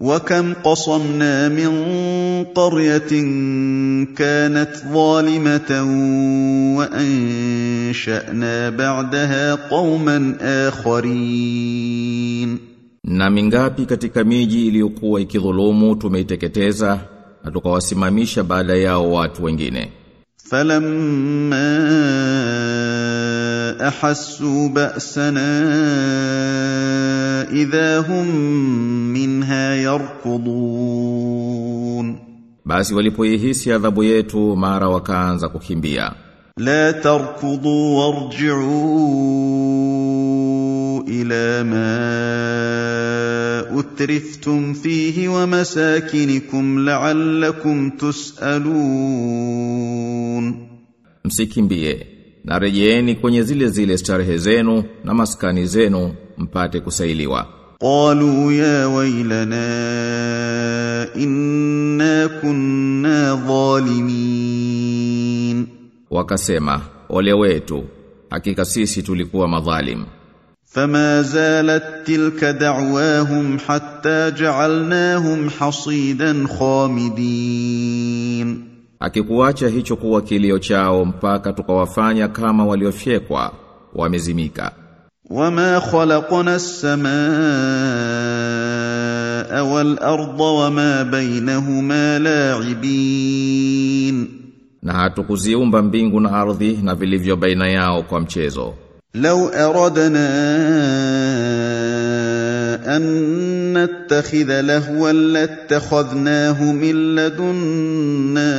وكم قصمنا من قريه كانت ظالمه وانشانا بعدها قوما اخرين Na mingapi katika miji iliyokuwa ikidhulumu tumeiteketeza na tukawasimamisha baada yao watu wengine. فلما احسوا باسنا idha hum minha yarkudun basi walipoihisi adhabu yetu mara wakaanza kukimbia. la tarkudu warji'u ila ma utriftum fihi wa masakinikum la'allakum tus'alun msikimbie na rejeeni kwenye zile zile starehe zenu na maskani zenu mpate kusailiwa. قالوا يا ويلنا انا كنا ظالمين Wakasema, ole wetu, hakika sisi tulikuwa madhalim. فما زالت تلك دعواهم حتى جعلناهم حصيدا خامدين Akikuacha hicho kuwa kilio chao mpaka tukawafanya kama waliofyekwa wamezimika. Wama khalaqna as-samaa wal arda wama bainahuma la'ibin, na hatukuziumba mbingu na ardhi na vilivyo baina yao kwa mchezo. law aradna ان نتخذ لهوا لاتخذناه من لدنا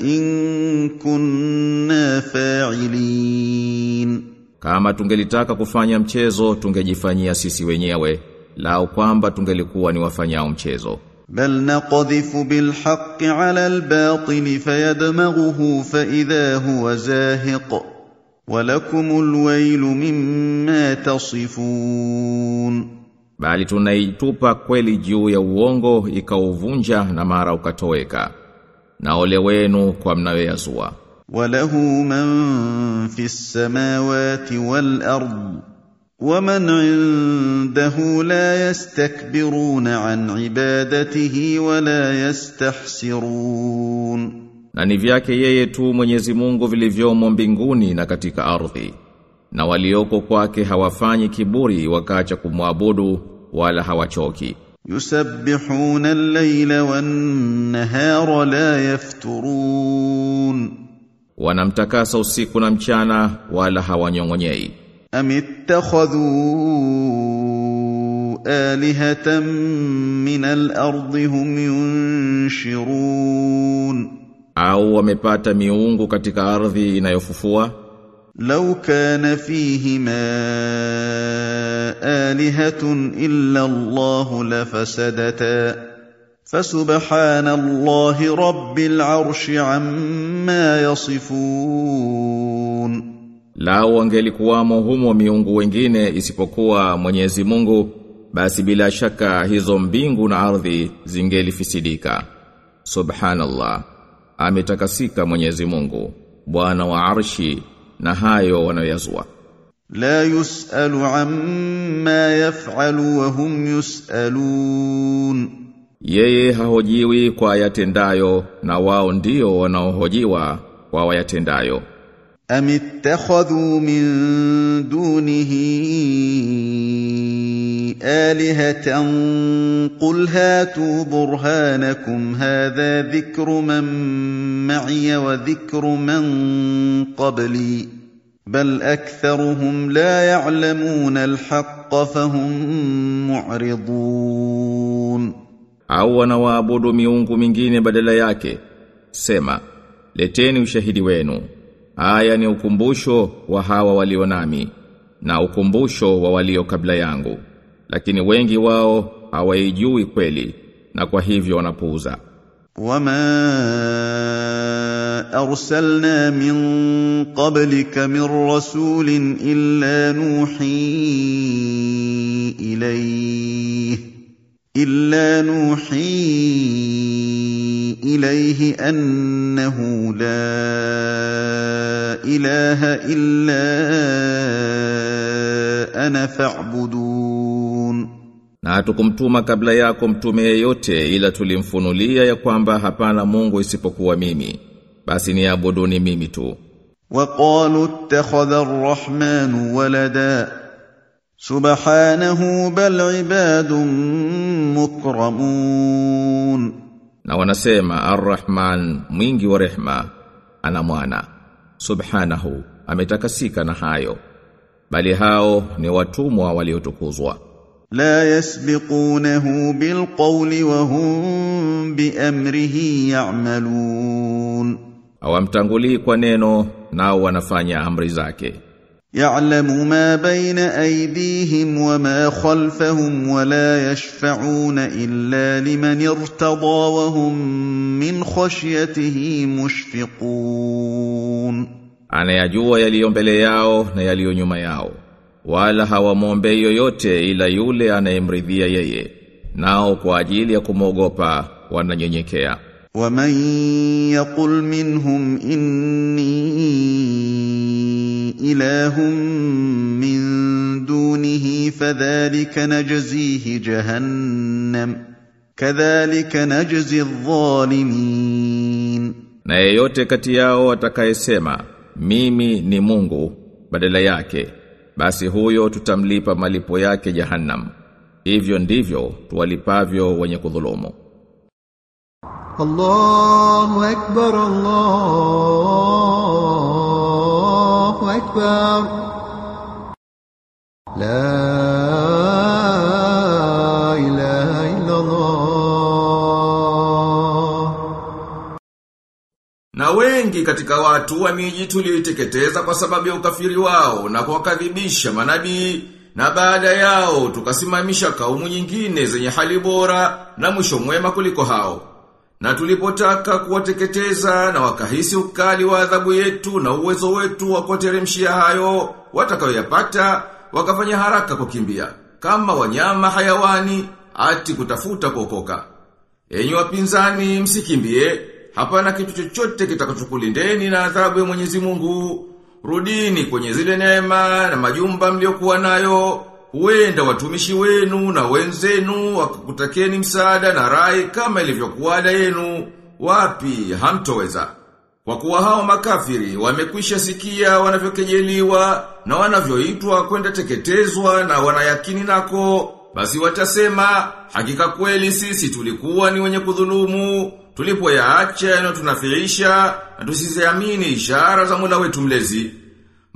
ان كنا فاعلين Kama tungelitaka kufanya mchezo tungejifanyia sisi wenyewe, lao kwamba tungelikuwa ni wafanyao mchezo. بل نقذف بالحق على الباطل فيدمغه فاذا هو زاهق ولكم الويل مما تصفون Bali tunaitupa kweli juu ya uongo ikauvunja na mara ukatoweka. Na ole wenu kwa mnayoyazua. وله من في السماوات والارض ومن عنده لا يستكبرون عن عبادته ولا يستحسرون na ni vyake yeye tu Mwenyezi Mungu vilivyomo mbinguni na katika ardhi. Na walioko kwake hawafanyi kiburi wakaacha kumwabudu wala hawachoki. Yusabbihuna al-layla wan-nahara la yafturun. Wanamtakasa usiku na mchana wala hawanyongonyei. Amittakhadhu alihatan min al-ardhi hum yunshirun Au wamepata miungu katika ardhi inayofufua? لو كان فيهما آلهة إلا الله لفسدتا فسبحان الله رب العرش عما يصفون Lao wangelikuwamo humo miungu wengine isipokuwa Mwenyezi Mungu, basi bila shaka hizo mbingu na ardhi zingelifisidika. Subhanallah. ametakasika Mwenyezi Mungu Bwana wa arshi na hayo wanayazua La yusalu amma yaf'alu wa hum yusalun. Yeye hahojiwi kwa yatendayo na wao ndio wanaohojiwa kwa wayatendayo. أم اتخذوا من دونه آلهة قل هاتوا برهانكم هذا ذكر من معي وذكر من قبلي بل أكثرهم لا يعلمون الحق فهم معرضون Au wanawaabudu miungu mingine badala yake. Sema, leteni ushahidi wenu. Aya ni ukumbusho wa hawa walio nami na ukumbusho wa walio kabla yangu. Lakini wengi wao hawaijui kweli na kwa hivyo wanapuuza. Wama arsalna min qablika min rasulin illa nuhi ilayhi. الا نوحي اليه انه لا اله الا انا فاعبدون Na hatukumtuma kabla yako mtume yeyote ila tulimfunulia ya kwamba hapana Mungu isipokuwa mimi. Basi niabuduni mimi tu. وقالوا اتخذ الرحمن ولدا Subhanahu bal ibadun mukramun. Na wanasema Ar-Rahman mwingi wa rehma ana mwana. Subhanahu ametakasika na hayo. Bali hao ni watumwa waliotukuzwa. La yasbiqunahu bilqawli wa hum biamrihi ya'malun. Hawamtangulii kwa neno nao wanafanya amri zake. يعلم ما بين أيديهم وما خلفهم ولا يشفعون إلا لمن ارتضى وهم من خشيته مشفقون Anayajua yaliyo mbele yao na yaliyo nyuma yao. Wala hawamwombei yoyote ila yule anayemridhia yeye. Nao kwa ajili ya kumwogopa wananyenyekea. ومن يقل منهم إني إله من دونه فذلك نجزيه جهنم كذلك نجزي الظالمين Na yeyote kati yao atakayesema mimi ni Mungu badala yake basi huyo tutamlipa malipo yake jahannam. Hivyo ndivyo tuwalipavyo wenye kudhulumu. الله أكبر الله أكبر لا إله إلا الله Na wengi katika watu wa miji tulioiteketeza kwa sababu ya ukafiri wao na kuwakadhibisha manabii na baada yao tukasimamisha kaumu nyingine zenye hali bora na mwisho mwema kuliko hao. Na tulipotaka kuwateketeza na wakahisi ukali wa adhabu yetu na uwezo wetu wa kuwateremshia hayo watakayoyapata wakafanya haraka kukimbia kama wanyama hayawani ati kutafuta kuokoka. Enyi wapinzani msikimbie, hapana kitu chochote kitakachokulindeni na adhabu ya Mwenyezi Mungu. Rudini kwenye zile neema na majumba mliokuwa nayo, huenda watumishi wenu na wenzenu wakakutakeni msaada na rai kama ilivyokuwa ada yenu, wapi hamtoweza. Kwa kuwa hao makafiri wamekwisha sikia wanavyokejeliwa na wanavyoitwa kwenda teketezwa na wanayakini nako, basi watasema hakika kweli sisi tulikuwa ni wenye kudhulumu, tulipoyaacha yanayotunafiisha na tusiziamini ishara za Mola wetu mlezi.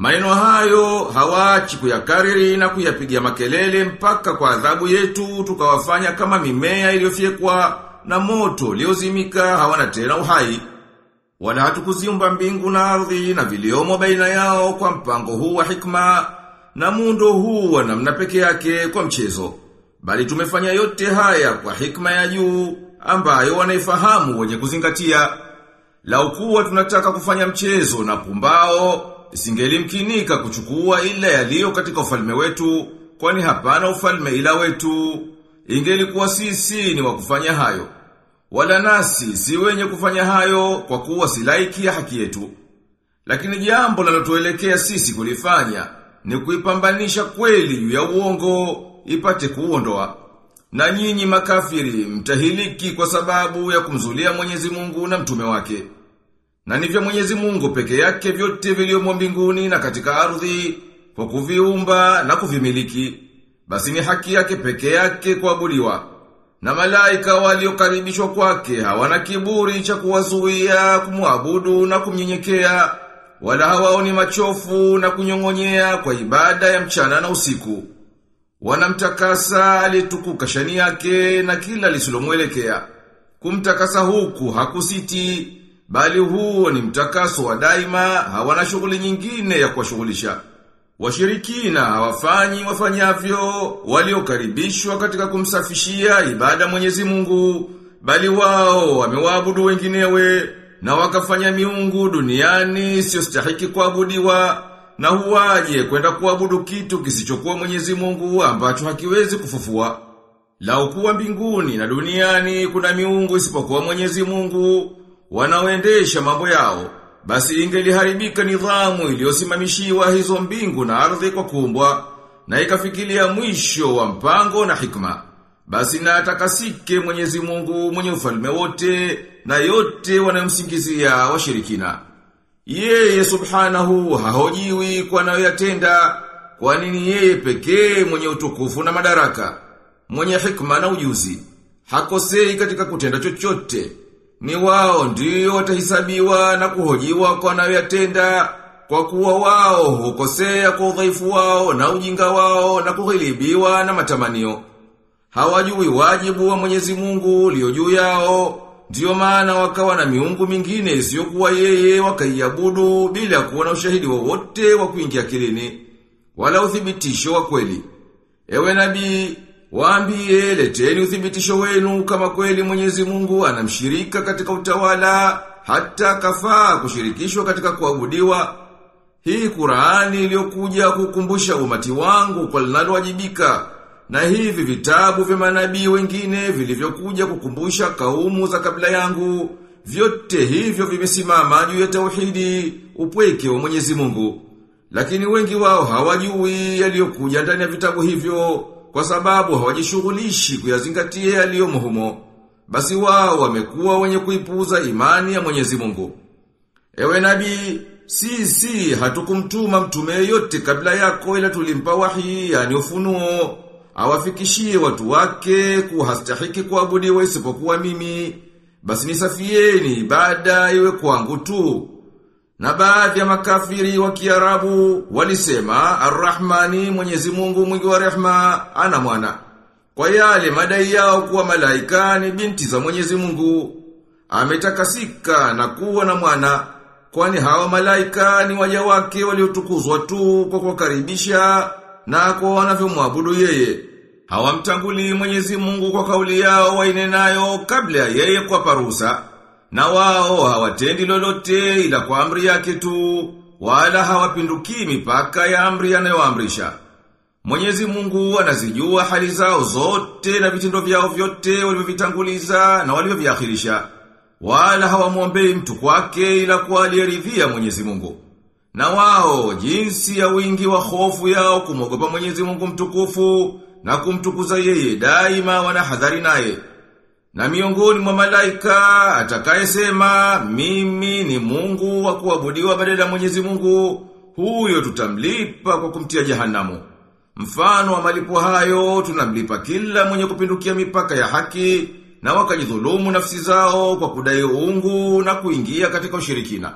Maneno hayo hawaachi kuyakariri na kuyapigia makelele mpaka kwa adhabu yetu tukawafanya kama mimea iliyofyekwa na moto uliozimika hawana tena uhai. Wala hatukuziumba mbingu na ardhi na viliomo baina yao kwa mpango huu wa hikma na mundo huu wa namna peke yake kwa mchezo. Bali tumefanya yote haya kwa hikma ya juu ambayo wanaifahamu wenye kuzingatia. Lau kuwa tunataka kufanya mchezo na pumbao, isingelimkinika kuchukua ila yaliyo katika ufalme wetu, kwani hapana ufalme ila wetu. Ingelikuwa sisi ni wa kufanya hayo. Wala nasi si wenye kufanya hayo kwa kuwa si laiki ya haki yetu. Lakini jambo linalotuelekea sisi kulifanya ni kuipambanisha kweli juu ya uongo ipate kuondoa. Na nyinyi makafiri mtahiliki kwa sababu ya kumzulia Mwenyezi Mungu na mtume wake. Na ni vya Mwenyezi Mungu peke yake vyote vilivyomo mbinguni na katika ardhi kwa kuviumba na kuvimiliki. Basi ni haki yake peke yake kuabudiwa. Na malaika waliokaribishwa kwake hawana kiburi cha kuwazuia kumwabudu na kumnyenyekea wala hawaoni machofu na kunyong'onyea kwa ibada ya mchana na usiku. Wanamtakasa alitukuka shani yake na kila lisilomwelekea. Kumtakasa huku hakusiti, bali huo ni mtakaso wa daima, hawana shughuli nyingine ya kuwashughulisha. Washirikina hawafanyi wafanyavyo waliokaribishwa katika kumsafishia ibada Mwenyezi Mungu, bali wao wamewaabudu wenginewe na wakafanya miungu duniani isiyostahiki kuabudiwa na huwaje kwenda kuabudu kitu kisichokuwa Mwenyezi Mungu ambacho hakiwezi kufufua. Lau kuwa mbinguni na duniani kuna miungu isipokuwa Mwenyezi Mungu wanaoendesha mambo yao, basi ingeliharibika nidhamu iliyosimamishiwa hizo mbingu na ardhi kwa kumbwa, na ikafikilia mwisho wa mpango na hikma. Basi na atakasike Mwenyezi Mungu mwenye ufalme wote na yote wanayomsingizia washirikina. Yeye subhanahu hahojiwi kwa anayoyatenda, kwa nini yeye pekee mwenye utukufu na madaraka, mwenye hikma na ujuzi, hakosei katika kutenda chochote. Ni wao ndio watahisabiwa na kuhojiwa kwa anayoyatenda, kwa kuwa wao hukosea kwa udhaifu wao na ujinga wao na kuhilibiwa na matamanio. Hawajui wajibu wa Mwenyezi Mungu ulio juu yao, Ndiyo maana wakawa na miungu mingine isiyokuwa yeye wakaiabudu bila kuona ushahidi wowote wa, wa kuingia kilini wala uthibitisho wa kweli. Ewe nabii, waambie leteni uthibitisho wenu kama kweli Mwenyezi Mungu anamshirika katika utawala hata kafaa kushirikishwa katika kuabudiwa. Hii kurani iliyokuja kukumbusha umati wangu kwa linalowajibika na hivi vitabu vya manabii wengine vilivyokuja kukumbusha kaumu za kabla yangu, vyote hivyo vimesimama juu ya tauhidi, upweke wa Mwenyezi Mungu. Lakini wengi wao hawajui yaliyokuja ndani ya vitabu hivyo, kwa sababu hawajishughulishi kuyazingatia yaliyo humo. Basi wao wamekuwa wenye kuipuuza imani ya Mwenyezi Mungu. Ewe nabii, sisi hatukumtuma mtume yote kabla yako ila tulimpa wahi, yani ufunuo awafikishie watu wake kuhastahiki kuabudiwa isipokuwa mimi basi nisafieni ibada iwe kwangu tu na baadhi ya makafiri wa Kiarabu walisema Ar-Rahmani Mwenyezi Mungu mwingi wa rehma ana mwana kwa yale madai yao kuwa malaika ni binti za Mwenyezi Mungu ametakasika na kuwa na mwana kwani hawa malaika ni waja wake waliotukuzwa tu kwa kuwakaribisha na kwa wanavyomwabudu yeye. Hawamtangulii Mwenyezi Mungu kwa kauli yao wainenayo kabla yeye kwa parusa. Na wao hawatendi lolote ila kwa amri yake tu, wala hawapinduki mipaka ya amri anayoamrisha. Mwenyezi Mungu anazijua hali zao zote na vitendo vyao vyote walivyovitanguliza na walivyoviakhirisha. Wala hawamwombei mtu kwake ila kwa aliyeridhia Mwenyezi Mungu. Na wao jinsi ya wingi wa hofu yao kumwogopa Mwenyezi Mungu mtukufu na kumtukuza yeye daima wanahadhari naye. Na miongoni mwa malaika atakayesema mimi ni Mungu wa kuabudiwa badala ya Mwenyezi Mungu, huyo tutamlipa kwa kumtia jehanamu. Mfano wa malipo hayo tunamlipa kila mwenye kupindukia mipaka ya haki na wakajidhulumu nafsi zao kwa kudai uungu na kuingia katika ushirikina.